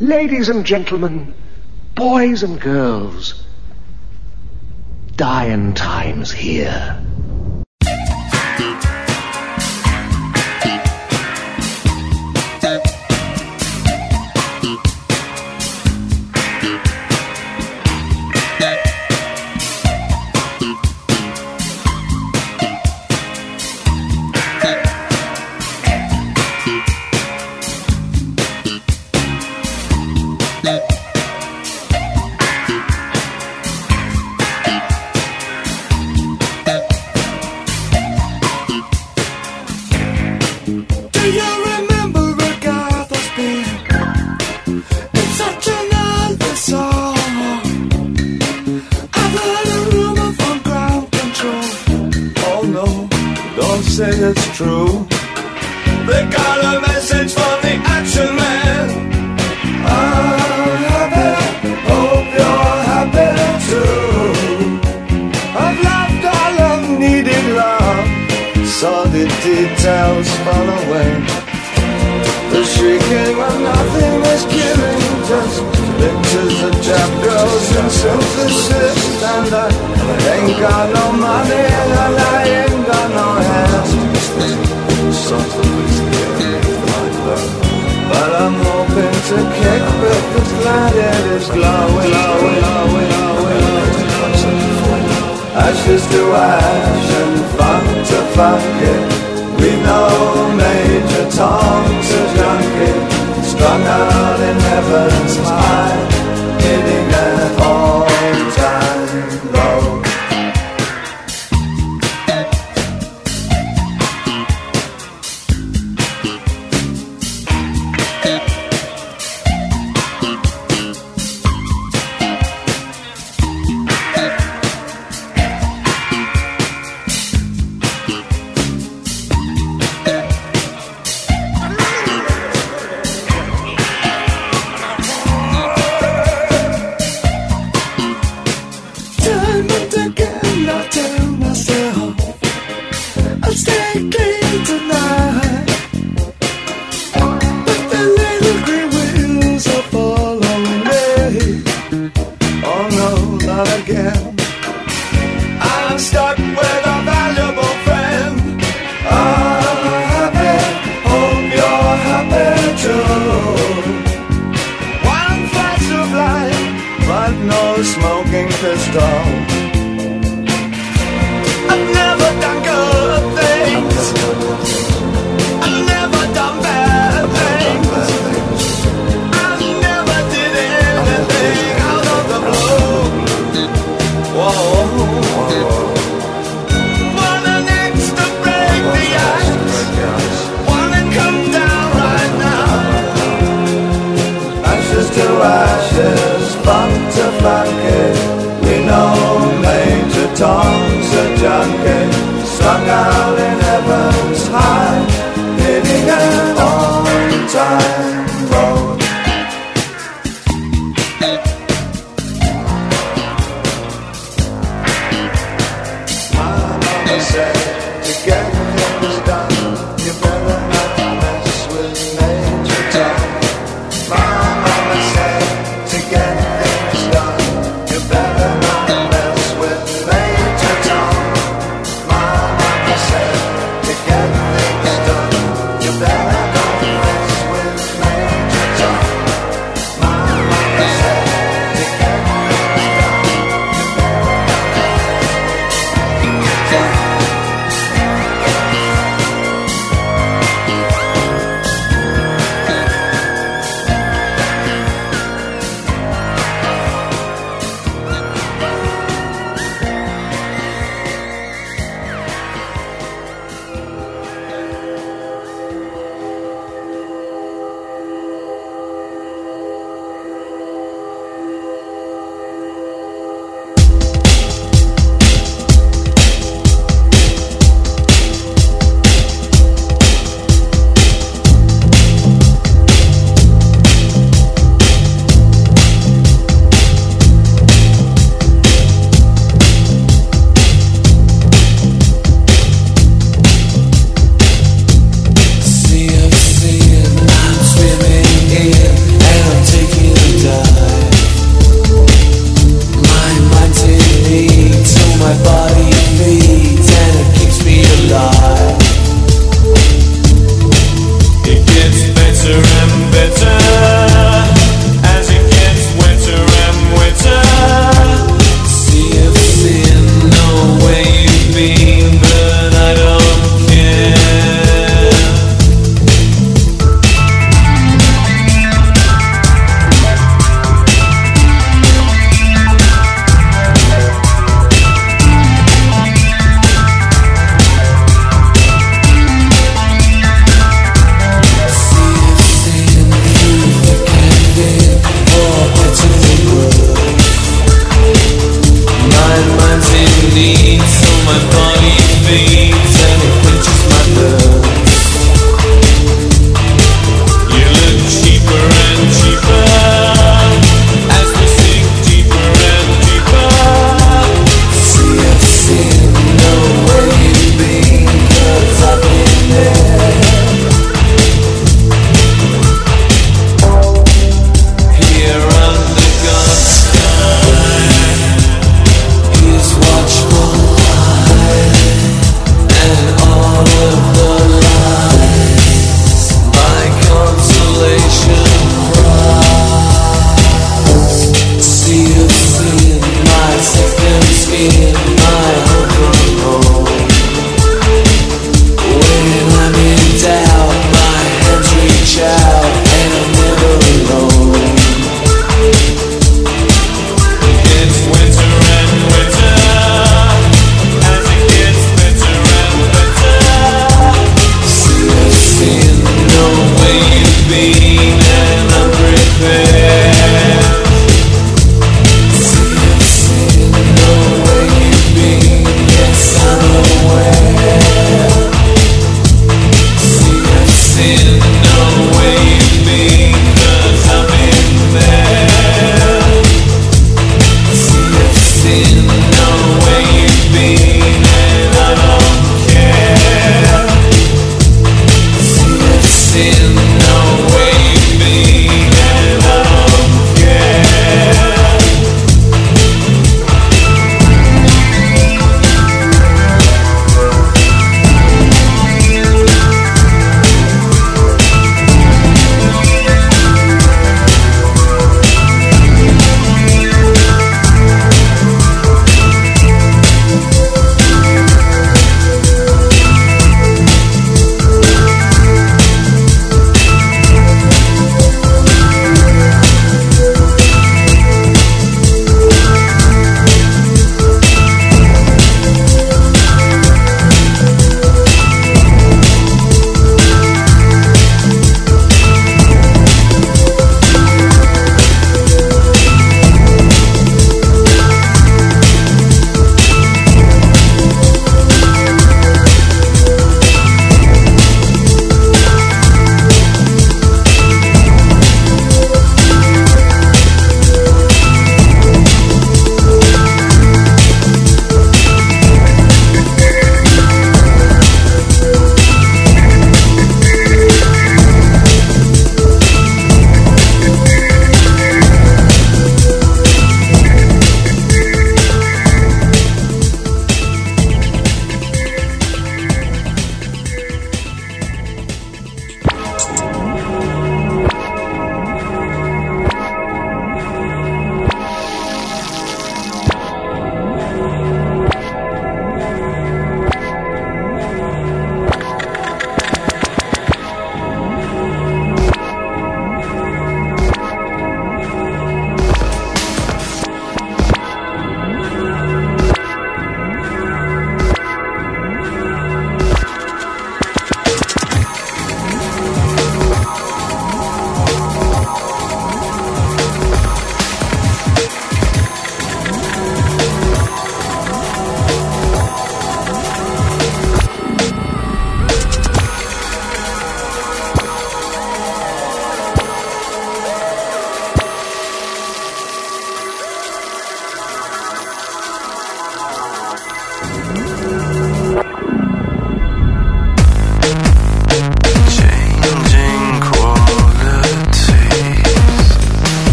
Ladies and gentlemen, boys and girls, dying times here.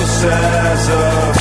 process of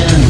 Session.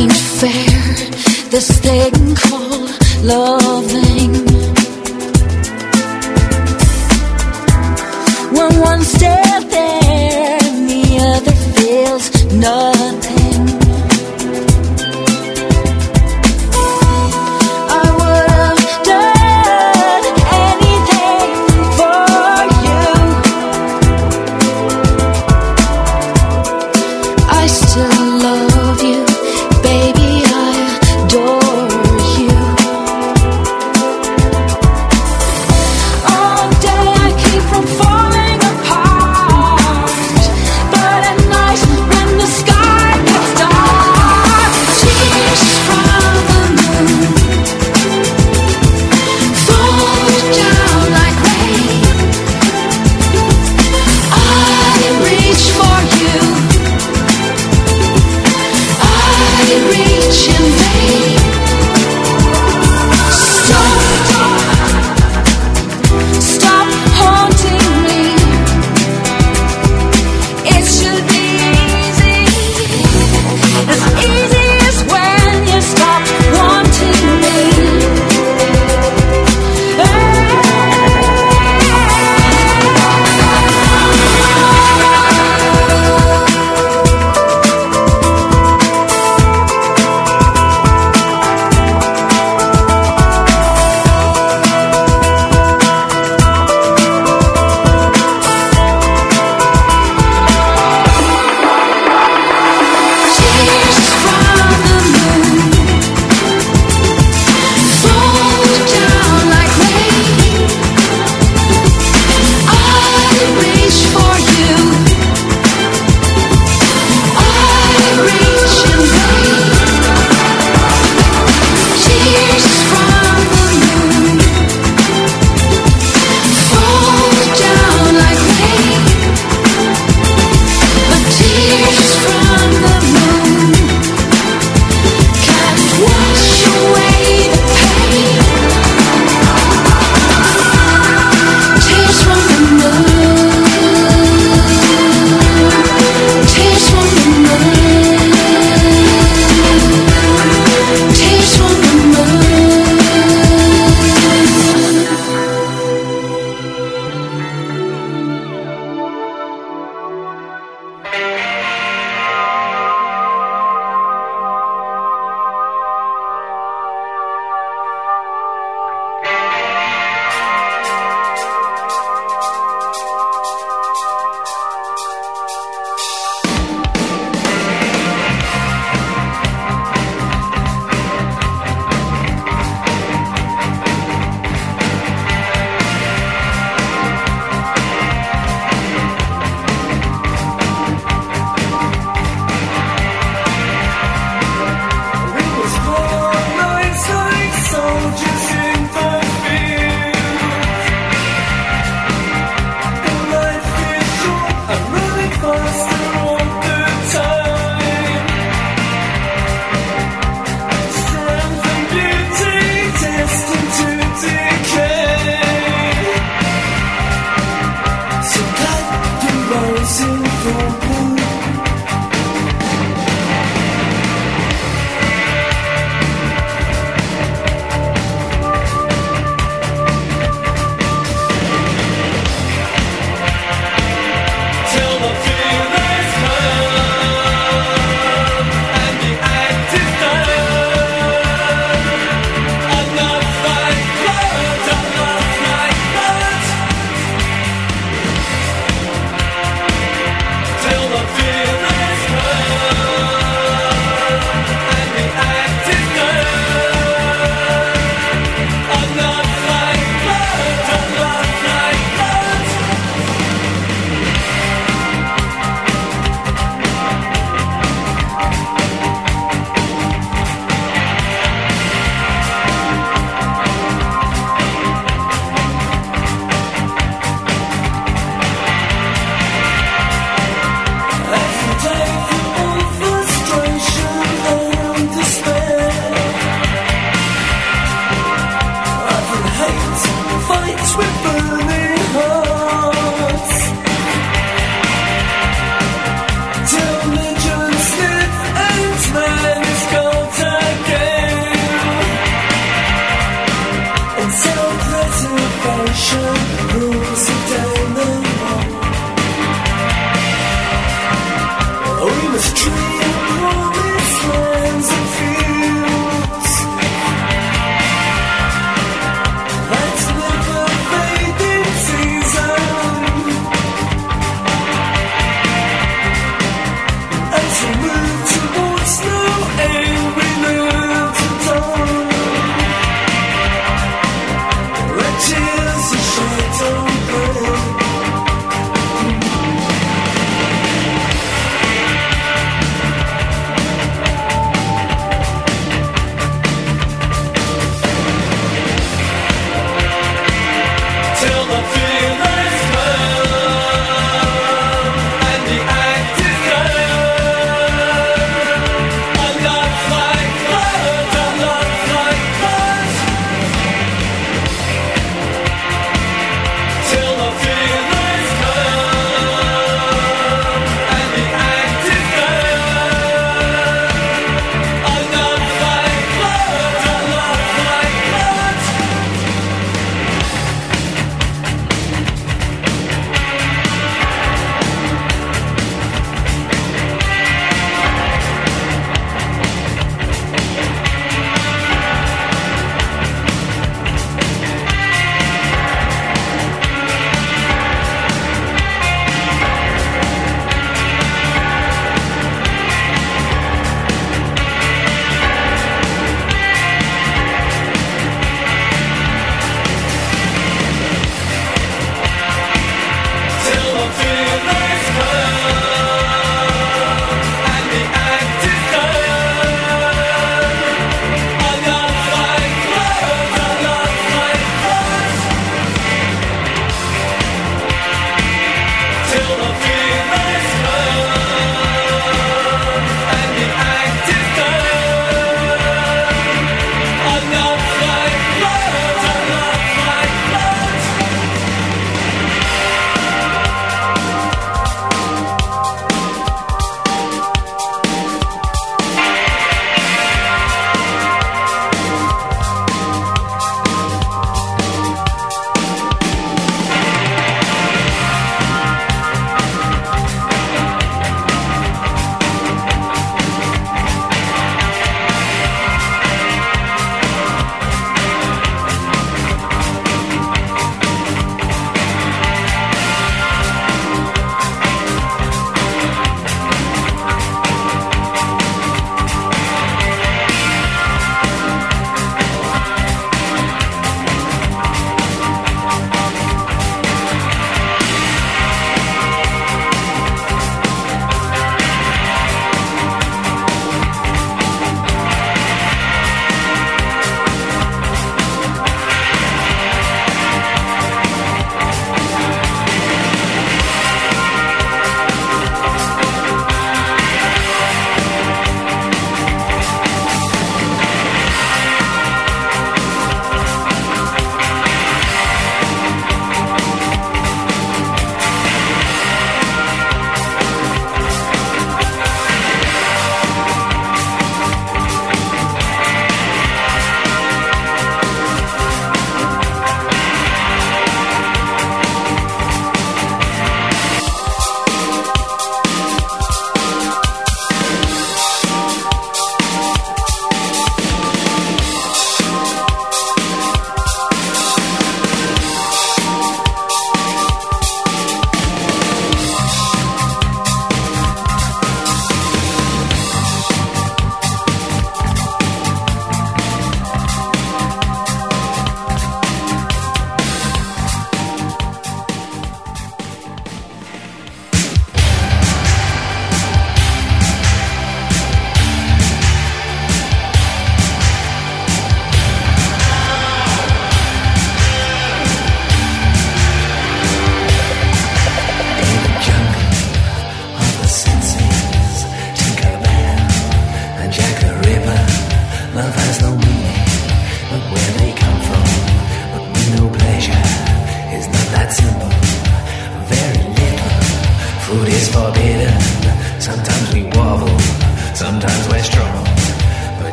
Ain't fair, this thing called love.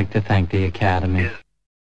Like to thank the Academy. Yes.